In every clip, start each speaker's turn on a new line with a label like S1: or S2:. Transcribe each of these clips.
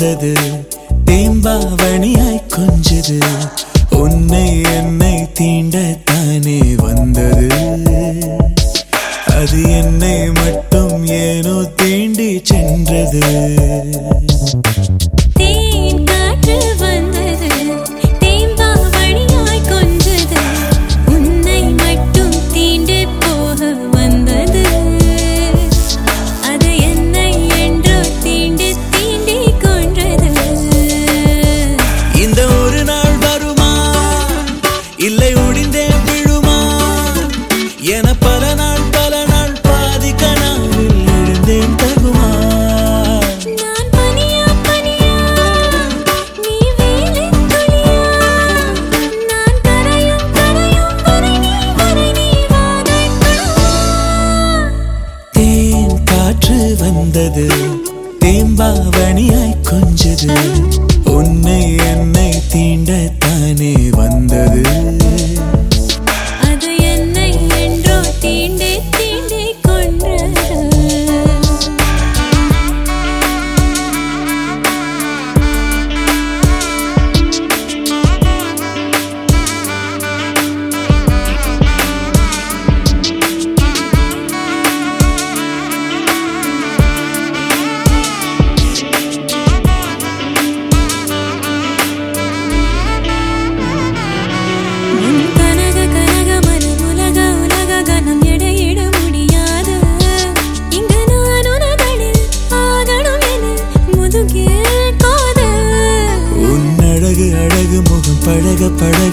S1: வந்தது. தேம்பாவணியாய் கொஞ்சது. உன்னை என்னை தீண்டத்தானே வந்தது. அது என்னை மட்டும் ஏனோ தீண்டி சென்றது. பல நாள் பல நாள் பாதி கனாவில் எழுந்தேன் தகுமா? வந்தது தேம்பாவணியாய் கொஞ்சது. உன்னை என்னை தீண்டத்தானே வந்தது.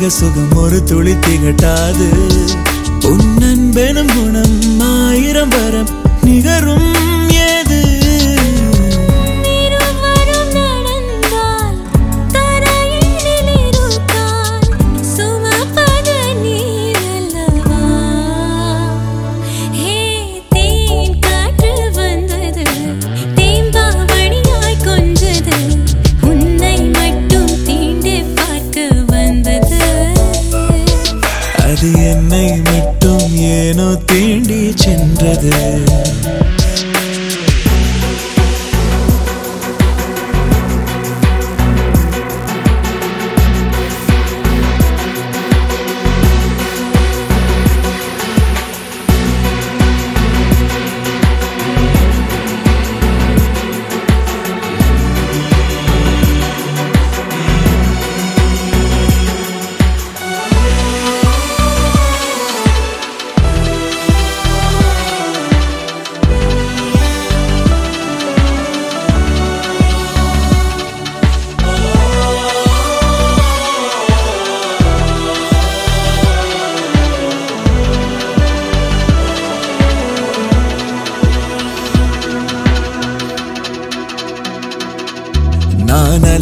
S1: பழக சுகம் ஒரு துளி திகட்டாது. உன்னன்பெனும் குணம் ஆயிரம் வரம். ஏனோ சென்றது.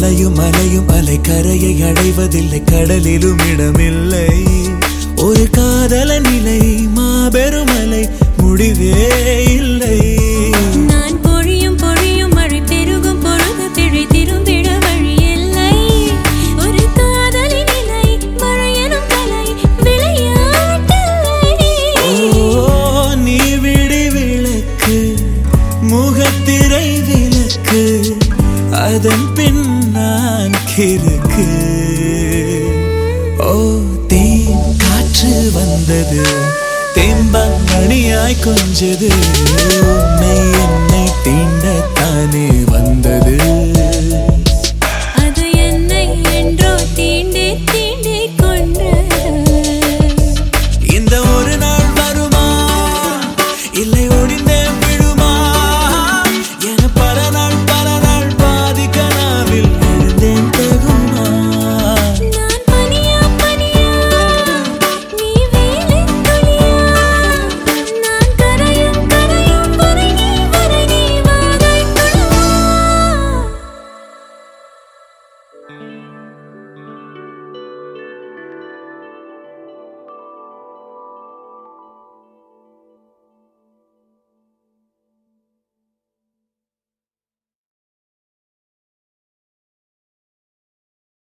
S1: அலையும் அலையும் அலை கரையை அடைவதில்லை. கடலிலும் இடமில்லை. ஒரு காதல நிலை மாபெரும் அலை முடிவே இல்லை.
S2: நான் பொழியும் பொழியும் மழை பெருகும் பொழுது பிழை திரும்பிட ஒரு நிலை மழையனும் கலை
S1: நீ விடி விளக்கு முகத்திரை விளக்கு அதன் பின் இருக்கு ஓ தேன் காற்று வந்தது. தேம்பங்கணியாய் கொஞ்சது. உன்னை என்னை தீண்டத்தானே வந்தது. இந்த ஒரு நாள் வருமா? இல்லை ஒடிந்த